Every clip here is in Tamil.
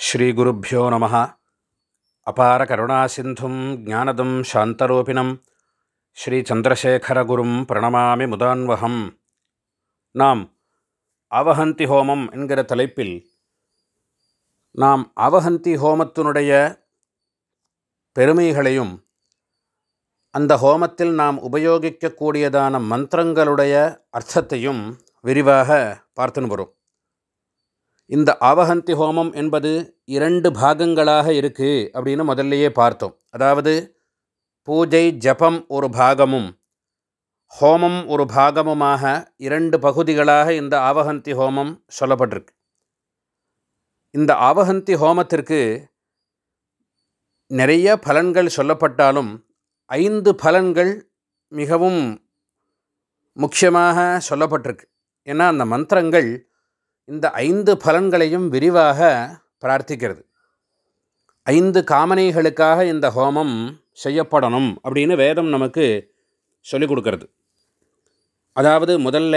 ஸ்ரீகுருப்போ நம. அபார கருணாசிந்தும் ஜானதம் சாந்தரூபிணம். ஸ்ரீ சந்திரசேகரகுரும் பிரணமாமி முதான்வகம். நாம் அவஹந்தி ஹோமம் என்கிற தலைப்பில் நாம் அவஹந்தி ஹோமத்தினுடைய பெருமைகளையும் அந்த ஹோமத்தில் நாம் உபயோகிக்கக்கூடியதான மந்திரங்களுடைய அர்த்தத்தையும் விரிவாக பார்த்துன்னு வரும் இந்த ஆவஹந்தி ஹோமம் என்பது இரண்டு பாகங்களாக இருக்குது அப்படின்னு முதல்லையே பார்த்தோம். அதாவது பூஜை ஜபம் ஒரு பாகமும் ஹோமம் ஒரு பாகமுமாக இரண்டு பகுதிகளாக இந்த ஆவஹந்தி ஹோமம் சொல்லப்பட்டிருக்கு. இந்த ஆவஹந்தி ஹோமத்திற்கு நிறைய பலன்கள் சொல்லப்பட்டாலும் ஐந்து பலன்கள் மிகவும் முக்கியமாக சொல்லப்பட்டிருக்கு. ஏன்னா அந்த மந்திரங்கள் இந்த ஐந்து பலன்களையும் விரிவாக பிரார்த்திக்கிறது. ஐந்து காமனைகளுக்காக இந்த ஹோமம் செய்யப்படணும் அப்படின்னு வேதம் நமக்கு சொல்லிக் கொடுக்கறது. அதாவது முதல்ல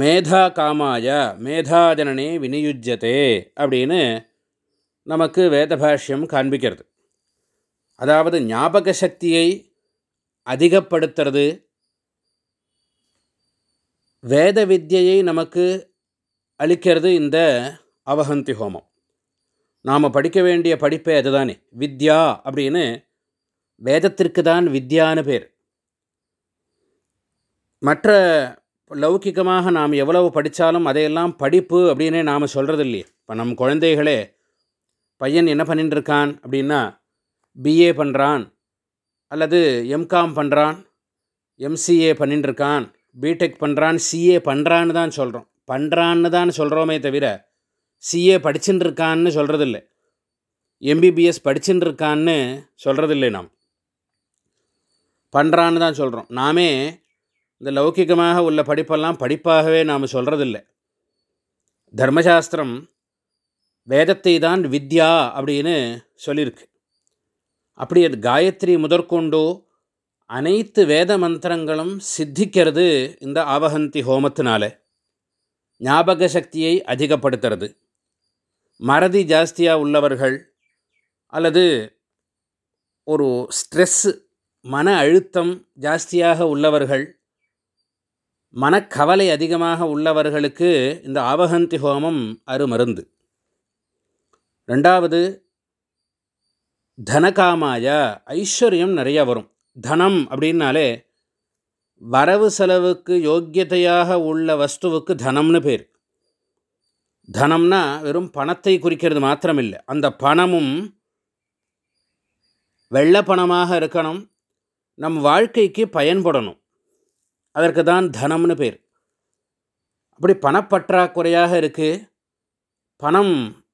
மேதா காமாய மேதாஜனனே விநியுஜ்யத்தே அப்படின்னு நமக்கு வேத பாஷ்யம் காண்பிக்கிறது. அதாவது ஞாபக சக்தியை அதிகப்படுத்துறது வேத வித்தியை நமக்கு அளிக்கிறது இந்த அவஹந்தி ஹோமம். நாம் படிக்க வேண்டிய படிப்பே அதுதானே. வித்யா அப்படின்னு வேதத்திற்கு தான் வித்யான்னு பேர். மற்ற லௌகிகமாக நாம் எவ்வளவு படித்தாலும் அதையெல்லாம் படிப்பு அப்படின்னே நாம் சொல்கிறது இல்லையே இப்போ நம் குழந்தைகளே பையன் என்ன பண்ணிட்டு இருக்கான் அப்படின்னா பிஏ பண்ணுறான் அல்லது எம்காம் பண்ணுறான் எம்சிஏ பண்ணிட்டுருக்கான் பிடெக் பண்ணுறான் சிஏ பண்ணுறான்னு தான் சொல்கிறோம் பண்ணுறான்னு தான் சொல்கிறோமே தவிர சிஏ படிச்சுட்டு இருக்கான்னு சொல்கிறதில்ல எம்பிபிஎஸ் படிச்சுட்டு இருக்கான்னு சொல்கிறதில்லை நாம். பண்ணுறான்னு தான் சொல்கிறோம் நாமே இந்த லௌகிகமாக உள்ள படிப்பெல்லாம் படிப்பாகவே நாம் சொல்கிறதில்ல தர்மசாஸ்திரம் வேதத்தை தான் வித்யா அப்படின்னு சொல்லியிருக்கு. அப்படி அது காயத்ரி முதற்கொண்டு அனைத்து வேத மந்திரங்களும் சித்திக்கிறது இந்த ஆவகந்தி ஹோமத்தினால. ஞாபக சக்தியை அதிகப்படுத்துறது. மறதி ஜாஸ்தியாக உள்ளவர்கள் அல்லது ஒரு ஸ்ட்ரெஸ்ஸு மன அழுத்தம் ஜாஸ்தியாக உள்ளவர்கள் மனக்கவலை அதிகமாக உள்ளவர்களுக்கு இந்த ஆவகந்தி ஹோமம் அருமருந்து. ரெண்டாவது தனகாமாய ஐஸ்வர்யம் நிறைய வரும். தனம் அப்படின்னாலே வரவு செலவுக்கு யோக்கியதையாக உள்ள வஸ்துவுக்கு தனம்னு பேர். தனம்னா வெறும் பணத்தை குறிக்கிறது மாத்திரமில்லை. அந்த பணமும் வெள்ள பணமாக இருக்கணும். நம் வாழ்க்கைக்கு பயன்படணும். அதற்கு தான் தனம்னு பேர். அப்படி பணப்பற்றாக்குறையாக இருக்குது பணம்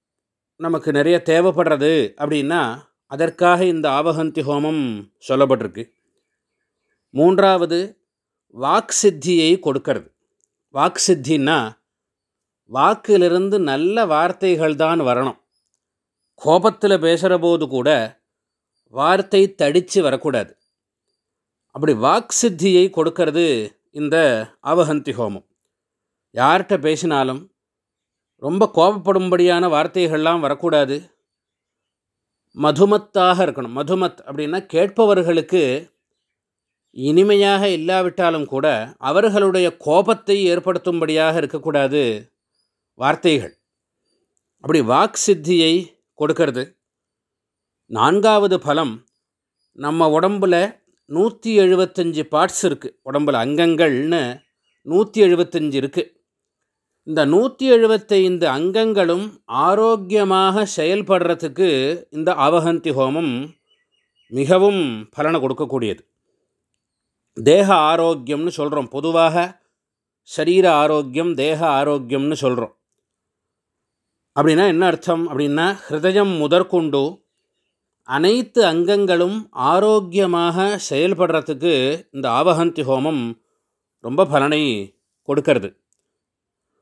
நமக்கு நிறைய தேவைப்படுறது அப்படின்னா அதற்காக இந்த ஆவகந்தி ஹோமம் சொல்லப்பட்டிருக்கு. மூன்றாவது வாக்கு சித்தியை கொடுக்கறது. வாக் சித்தின்னா வாக்கிலிருந்து நல்ல வார்த்தைகள் தான் வரணும். கோபத்தில் பேசுகிற போது கூட வார்த்தை தடித்து வரக்கூடாது. அப்படி வாக் சித்தியை கொடுக்கறது இந்த அவஹந்தி ஹோமம். யார்கிட்ட பேசினாலும் ரொம்ப கோபப்படும்படியான வார்த்தைகள்லாம் வரக்கூடாது. மதுமத்தாக இருக்கணும். மதுமத் அப்படின்னா கேட்பவர்களுக்கு இனிமையாக இல்லாவிட்டாலும் கூட அவர்களுடைய கோபத்தை ஏற்படுத்தும்படியாக இருக்கக்கூடாது வார்த்தைகள். அப்படி வாக் சித்தியை கொடுக்கறது. நான்காவது பலம் நம்ம உடம்பில் நூற்றி எழுபத்தஞ்சு பார்ட்ஸ் இருக்குது உடம்பில் அங்கங்கள்னு நூற்றி எழுபத்தஞ்சு இருக்குது இந்த நூற்றி எழுபத்தைந்து அங்கங்களும் ஆரோக்கியமாக செயல்படுறதுக்கு இந்த அவஹந்தி ஹோமம் மிகவும் பலனை கொடுக்கக்கூடியது. தேக ஆரோக்கியம்னு சொல்கிறோம் பொதுவாக சரீர ஆரோக்கியம் தேக ஆரோக்கியம்னு சொல்கிறோம் அப்படின்னா என்ன அர்த்தம்? அப்படின்னா ஹிருதயம் முதற்கொண்டு அனைத்து அங்கங்களும் ஆரோக்கியமாக செயல்படுறதுக்கு இந்த ஆவகந்தி ஹோமம் ரொம்ப பலனை கொடுக்கறது.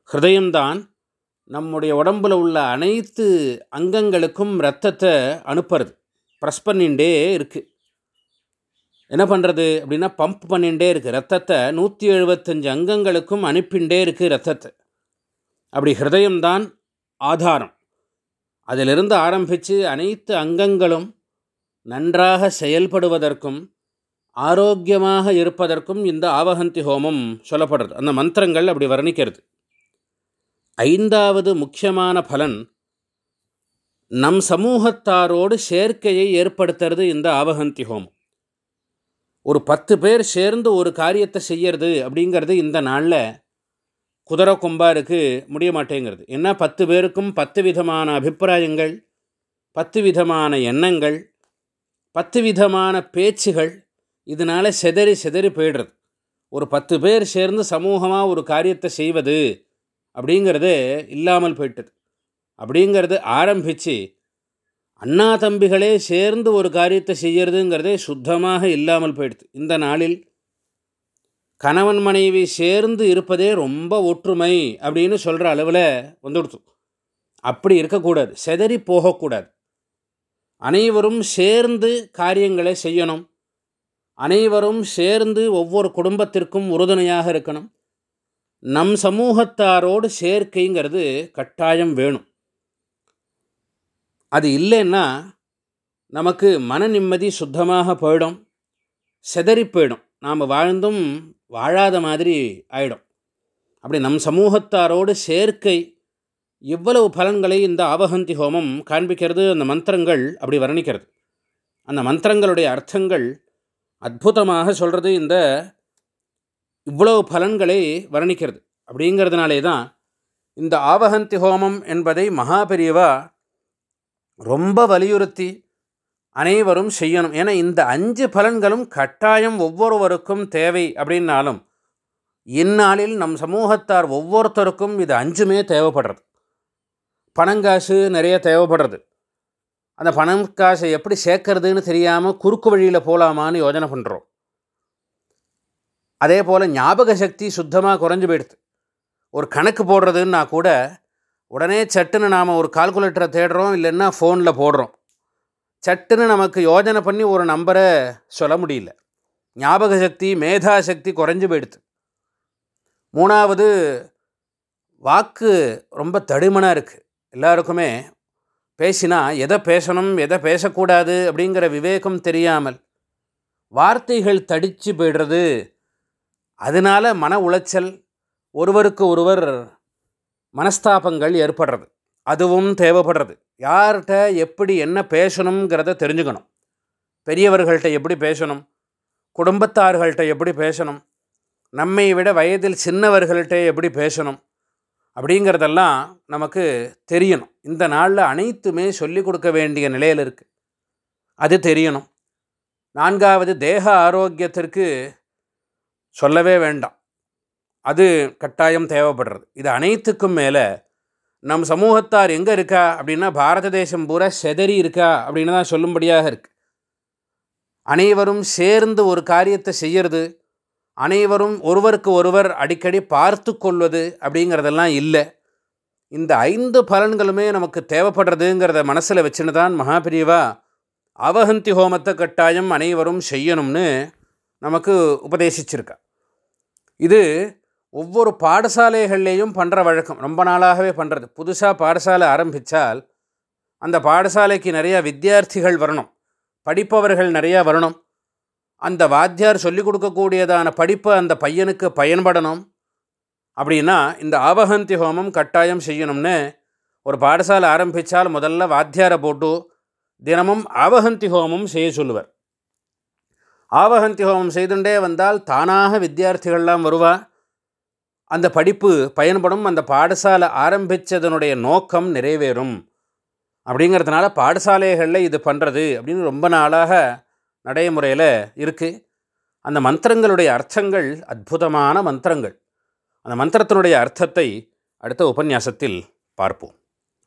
ஹிருதயம்தான் நம்முடைய உடம்பில் உள்ள அனைத்து அங்கங்களுக்கும் இரத்தத்தை அனுப்புறது. ப்ரெஸ் பண்ணிகிட்டே இருக்குது என்ன பண்ணுறது அப்படின்னா பம்ப் பண்ணிகிட்டே இருக்குது ரத்தத்தை நூற்றி எழுபத்தஞ்சு அங்கங்களுக்கும் அனுப்பிண்டே இருக்குது ரத்தத்தை. அப்படி ஹிருதயம்தான் ஆதாரம். அதிலிருந்து ஆரம்பித்து அனைத்து அங்கங்களும் நன்றாக செயல்படுவதற்கும் ஆரோக்கியமாக இருப்பதற்கும் இந்த ஆவகந்தி ஹோமம் சொல்லப்படுறது. அந்த மந்திரங்கள் அப்படி வர்ணிக்கிறது. ஐந்தாவது முக்கியமான பலன் நம் சமூகத்தாரோடு சேர்க்கையை ஏற்படுத்துறது இந்த ஆவகந்தி ஹோமம். ஒரு பத்து பேர் சேர்ந்து ஒரு காரியத்தை செய்யறது அப்படிங்கிறது இந்த நாளில் குதிரை கொம்பாருக்கு முடிய மாட்டேங்கிறது. ஏன்னா பத்து பேருக்கும் பத்து விதமான அபிப்பிராயங்கள் பத்து விதமான எண்ணங்கள் பத்து விதமான பேச்சுகள் இதனால் செதறி செதறி போயிடுறது. ஒரு பத்து பேர் சேர்ந்து சமூகமாக ஒரு காரியத்தை செய்வது அப்படிங்கிறது இல்லாமல் போயிட்டது. அப்படிங்கிறது ஆரம்பித்து அண்ணா தம்பிகளே சேர்ந்து ஒரு காரியத்தை செய்யறதுங்கிறதே சுத்தமாக இல்லாமல் போயிடுது. இந்த நாளில் கணவன் மனைவி சேர்ந்து இருப்பதே ரொம்ப ஒற்றுமை அப்படின்னு சொல்கிற அளவில் வந்துடுத்து அப்படி இருக்கக்கூடாது. செதறி போகக்கூடாது. அனைவரும் சேர்ந்து காரியங்களை செய்யணும். அனைவரும் சேர்ந்து ஒவ்வொரு குடும்பத்திற்கும் உறுதுணையாக இருக்கணும். நம் சமூகத்தாரோடு சேர்க்கைங்கிறது கட்டாயம் வேணும். அது இல்லைன்னா நமக்கு மன நிம்மதி சுத்தமாக போயிடும் செதறி போயிடும். நாம் வாழ்ந்தும் வாழாத மாதிரி ஆயிடும். அப்படி நம் சமூகத்தாரோடு சேர்க்கை இவ்வளவு பலன்களை இந்த ஆவகந்தி ஹோமம் காண்பிக்கிறது. அந்த மந்திரங்கள் அப்படி வர்ணிக்கிறது. அந்த மந்திரங்களுடைய அர்த்தங்கள் அற்புதமாக சொல்கிறது இந்த இவ்வளவு பலன்களை வர்ணிக்கிறது. அப்படிங்கிறதுனாலே தான் இந்த ஆவகந்தி ஹோமம் என்பதை மகாபெரியவா ரொம்ப வலியுறுத்தி அனைவரும் செய்யணும். ஏன்னா இந்த அஞ்சு பலன்களும் கட்டாயம் ஒவ்வொருவருக்கும் தேவை அப்படின்னாலும் இந்நாளில் நம் சமூகத்தார் ஒவ்வொருத்தருக்கும் இது அஞ்சுமே தேவைப்படுறது. பணங்காசு நிறைய தேவைப்படுறது. அந்த பணம் காசை எப்படி சேர்க்கறதுன்னு தெரியாமல் குறுக்கு வழியில் போகலாமான்னு யோஜனை பண்ணுறோம் அதே போல் ஞாபக சக்தி சுத்தமாக குறைஞ்சி போயிடுது. ஒரு கணக்கு போடுறதுன்னா கூட உடனே சட்டுன்னு நாம் ஒரு கால்குலேட்டரை தேடுறோம் இல்லைன்னா ஃபோனில் போடுறோம். சட்டுன்னு நமக்கு யோஜனை பண்ணி ஒரு நம்பரை சொல்ல முடியல. ஞாபக சக்தி மேதா சக்தி குறைஞ்சி போயிடுது. மூணாவது வாக்கு ரொம்ப தடிமனாக இருக்குது எல்லாருக்குமே பேசினா எதை பேசணும் எதை பேசக்கூடாது அப்படிங்கிற விவேகம் தெரியாமல் வார்த்தைகள் தடித்து போய்டுறது. அதனால் மன உளைச்சல் ஒருவருக்கு ஒருவர் மனஸ்தாபங்கள் ஏற்படுறது. அதுவும் தேவைப்படுறது. யார்கிட்ட எப்படி என்ன பேசணுங்கிறத தெரிஞ்சுக்கணும். பெரியவர்கள்ட்ட எப்படி பேசணும்? குடும்பத்தார்கள்ட்ட எப்படி பேசணும்? நம்மை விட வயதில் சின்னவர்கள்ட்ட எப்படி பேசணும்? அப்படிங்கிறதெல்லாம் நமக்கு தெரியணும். இந்த நாளில் அனைத்துமே சொல்லிக் கொடுக்க வேண்டிய நிலையில் இருக்குது அது தெரியணும். நான்காவது தேக ஆரோக்கியத்திற்கு சொல்லவே வேண்டாம். அது கட்டாயம் தேவைப்படுறது. இது அனைத்துக்கும் மேலே நம் சமூகத்தார் எங்கே இருக்கா அப்படின்னா பாரத தேசம் பூரா செதறி இருக்கா அப்படின்னு தான் சொல்லும்படியாக இருக்குது அனைவரும் சேர்ந்து ஒரு காரியத்தை செய்கிறது அனைவரும் ஒருவருக்கு ஒருவர் அடிக்கடி பார்த்து கொள்வது அப்படிங்கிறதெல்லாம் இல்லை. இந்த ஐந்து பலன்களுமே நமக்கு தேவைப்படுறதுங்கிறத மனசில் வச்சுன்னு தான் மகாபிரிவா அவஹந்தி ஹோமத்தை கட்டாயம் அனைவரும் செய்யணும்னு நமக்கு உபதேசிச்சிருக்கா. இது ஒவ்வொரு பாடசாலைகள்லேயும் பண்ணுற வழக்கம் ரொம்ப நாளாகவே பண்ணுறது புதுசாக பாடசாலை ஆரம்பித்தால் அந்த பாடசாலைக்கு நிறையா வித்தியார்த்திகள் வரணும். படிப்பவர்கள் நிறையா வரணும். அந்த வாத்தியார் சொல்லிக் கொடுக்கக்கூடியதான படிப்பு அந்த பையனுக்கு பயன்படணும். அப்படின்னா இந்த ஆபகந்தி ஹோமம் கட்டாயம் செய்யணும்னு ஒரு பாடசாலை ஆரம்பித்தால் முதல்ல வாத்தியாரை போட்டு தினமும் ஆவகந்தி ஹோமம் செய்ய சொல்லுவார். ஆவகந்தி ஹோமம் செய்துண்டே வந்தால் தானாக வித்தியார்த்திகள்லாம் வருவா. அந்த படிப்பு பயன்படும் அந்த பாடசாலை ஆரம்பித்ததனுடைய நோக்கம் நிறைவேறும். அப்படிங்கிறதுனால பாடசாலைகளில் இது பண்ணுறது அப்படின்னு ரொம்ப நாளாக நடைமுறையில் இருக்குது அந்த மந்திரங்களுடைய அர்த்தங்கள் அற்புதமான மந்திரங்கள். அந்த மந்திரத்தினுடைய அர்த்தத்தை அடுத்த உபன்யாசத்தில் பார்ப்போம்.